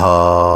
ha